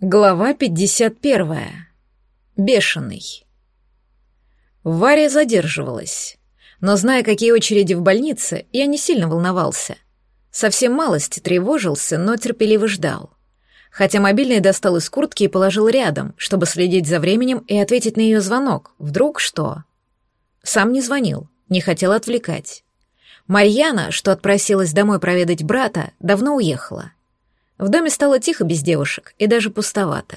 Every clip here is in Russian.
Глава 51. Бешеный. Варя задерживалась. Но, зная, какие очереди в больнице, я не сильно волновался. Совсем малость тревожился, но терпеливо ждал. Хотя мобильный достал из куртки и положил рядом, чтобы следить за временем и ответить на ее звонок. Вдруг что? Сам не звонил, не хотел отвлекать. Марьяна, что отпросилась домой проведать брата, давно уехала. В доме стало тихо без девушек и даже пустовато.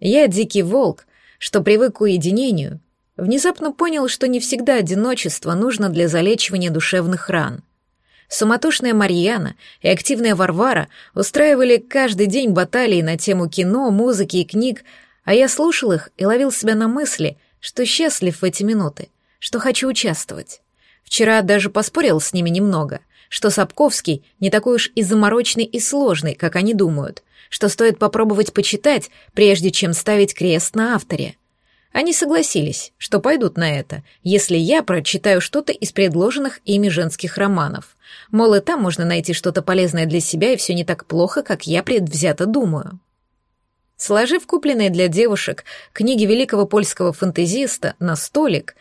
Я, дикий волк, что привык к уединению, внезапно понял, что не всегда одиночество нужно для залечивания душевных ран. Суматошная Марьяна и активная Варвара устраивали каждый день баталии на тему кино, музыки и книг, а я слушал их и ловил себя на мысли, что счастлив в эти минуты, что хочу участвовать. Вчера даже поспорил с ними немного — что Сапковский не такой уж и заморочный и сложный, как они думают, что стоит попробовать почитать, прежде чем ставить крест на авторе. Они согласились, что пойдут на это, если я прочитаю что-то из предложенных ими женских романов. Мол, и там можно найти что-то полезное для себя, и все не так плохо, как я предвзято думаю. Сложив купленные для девушек книги великого польского фантазиста на столик,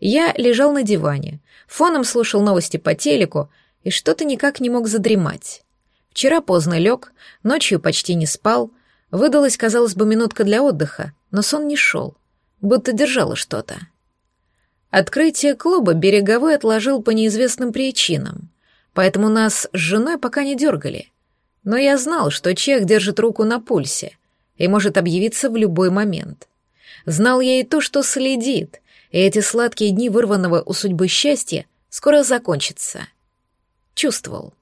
я лежал на диване, фоном слушал новости по телеку, и что-то никак не мог задремать. Вчера поздно лег, ночью почти не спал, выдалась, казалось бы, минутка для отдыха, но сон не шел, будто держало что-то. Открытие клуба Береговой отложил по неизвестным причинам, поэтому нас с женой пока не дергали. Но я знал, что Чех держит руку на пульсе и может объявиться в любой момент. Знал я и то, что следит, и эти сладкие дни вырванного у судьбы счастья скоро закончатся чувствовал.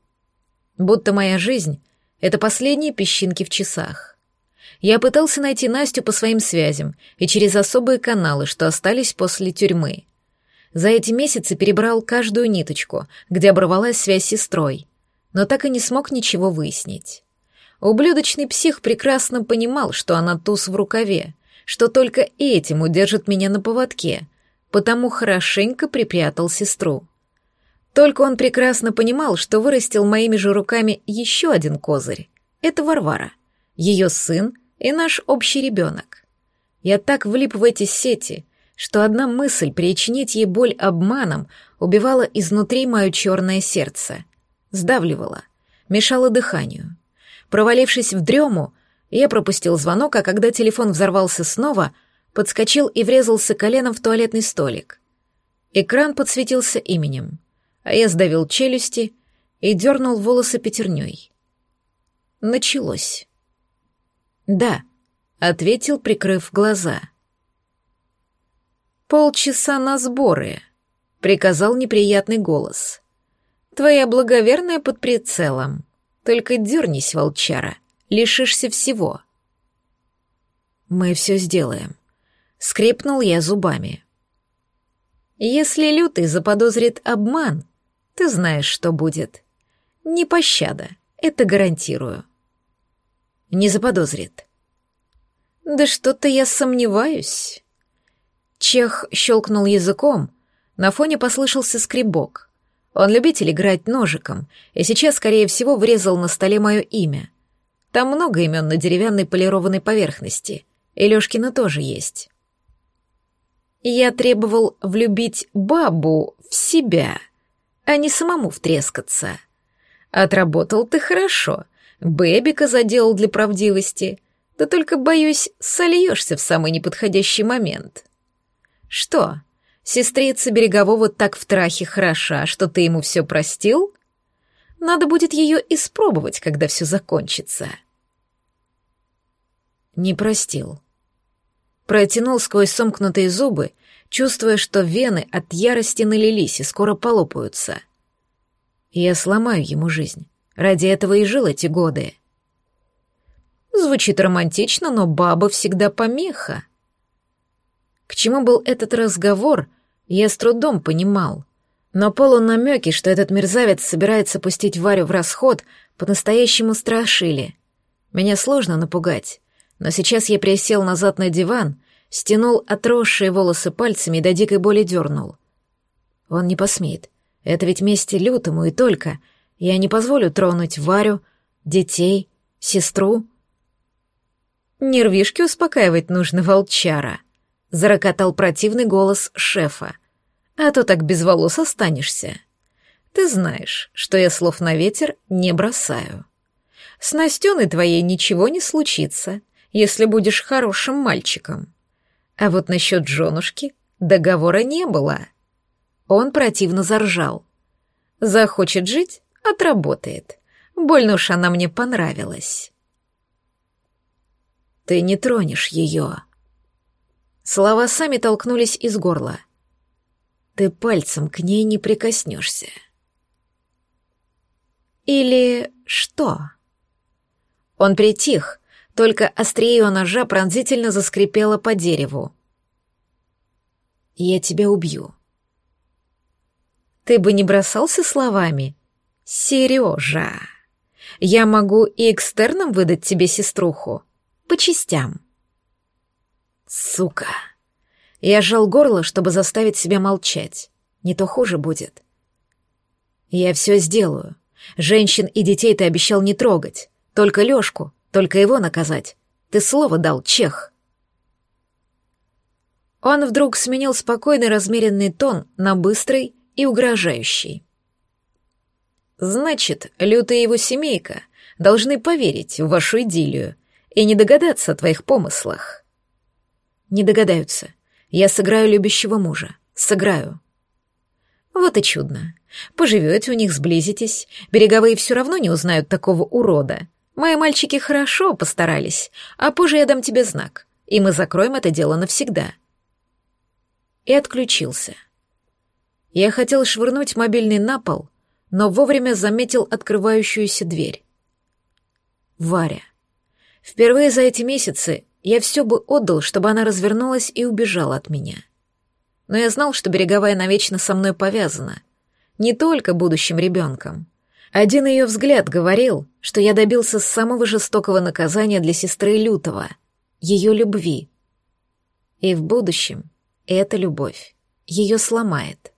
Будто моя жизнь — это последние песчинки в часах. Я пытался найти Настю по своим связям и через особые каналы, что остались после тюрьмы. За эти месяцы перебрал каждую ниточку, где оборвалась связь с сестрой, но так и не смог ничего выяснить. Ублюдочный псих прекрасно понимал, что она туз в рукаве, что только этим удержит меня на поводке, потому хорошенько припрятал сестру. Только он прекрасно понимал, что вырастил моими же руками еще один козырь. Это Варвара, ее сын и наш общий ребенок. Я так влип в эти сети, что одна мысль причинить ей боль обманом убивала изнутри мое черное сердце, сдавливала, мешала дыханию. Провалившись в дрему, я пропустил звонок, а когда телефон взорвался снова, подскочил и врезался коленом в туалетный столик. Экран подсветился именем а я сдавил челюсти и дернул волосы пятерней. Началось. «Да», — ответил, прикрыв глаза. «Полчаса на сборы», — приказал неприятный голос. «Твоя благоверная под прицелом. Только дернись, волчара, лишишься всего». «Мы все сделаем», — скрипнул я зубами. «Если лютый заподозрит обман, ты знаешь, что будет. Не пощада, это гарантирую. Не заподозрит. Да что-то я сомневаюсь. Чех щелкнул языком, на фоне послышался скребок. Он любитель играть ножиком, и сейчас, скорее всего, врезал на столе мое имя. Там много имен на деревянной полированной поверхности, и Лёшкина тоже есть. Я требовал влюбить бабу в себя — а не самому втрескаться. Отработал ты хорошо, Бэбика заделал для правдивости, да только, боюсь, сольешься в самый неподходящий момент. Что, сестрица Берегового так в трахе хороша, что ты ему все простил? Надо будет ее испробовать, когда все закончится. Не простил. Протянул сквозь сомкнутые зубы чувствуя, что вены от ярости налились и скоро полопаются. Я сломаю ему жизнь. Ради этого и жил эти годы. Звучит романтично, но баба всегда помеха. К чему был этот разговор, я с трудом понимал. Но полунамеки, что этот мерзавец собирается пустить Варю в расход, по-настоящему страшили. Меня сложно напугать, но сейчас я присел назад на диван стянул отросшие волосы пальцами и до дикой боли дернул. Он не посмеет. Это ведь месть лютому и только. Я не позволю тронуть Варю, детей, сестру. Нервишки успокаивать нужно, волчара, зарокотал противный голос шефа. А то так без волос останешься. Ты знаешь, что я слов на ветер не бросаю. С Настеной твоей ничего не случится, если будешь хорошим мальчиком. А вот насчет женушки договора не было. Он противно заржал. Захочет жить — отработает. Больно уж она мне понравилась. Ты не тронешь ее. Слова сами толкнулись из горла. Ты пальцем к ней не прикоснешься. Или что? Он притих, только острее его ножа пронзительно заскрипело по дереву. «Я тебя убью». «Ты бы не бросался словами?» «Сережа, я могу и экстерном выдать тебе сеструху. По частям». «Сука!» Я сжал горло, чтобы заставить себя молчать. Не то хуже будет. «Я все сделаю. Женщин и детей ты обещал не трогать. Только Лёшку, только его наказать. Ты слово дал, Чех. Он вдруг сменил спокойный размеренный тон на быстрый и угрожающий. Значит, Лютый и его семейка должны поверить в вашу идиллию и не догадаться о твоих помыслах. Не догадаются. Я сыграю любящего мужа. Сыграю. Вот и чудно. Поживете у них, сблизитесь. Береговые все равно не узнают такого урода. Мои мальчики хорошо постарались, а позже я дам тебе знак, и мы закроем это дело навсегда. И отключился. Я хотел швырнуть мобильный на пол, но вовремя заметил открывающуюся дверь. Варя. Впервые за эти месяцы я все бы отдал, чтобы она развернулась и убежала от меня. Но я знал, что береговая навечно со мной повязана. Не только будущим ребенком. Один ее взгляд говорил, что я добился самого жестокого наказания для сестры Лютого — ее любви. И в будущем эта любовь ее сломает.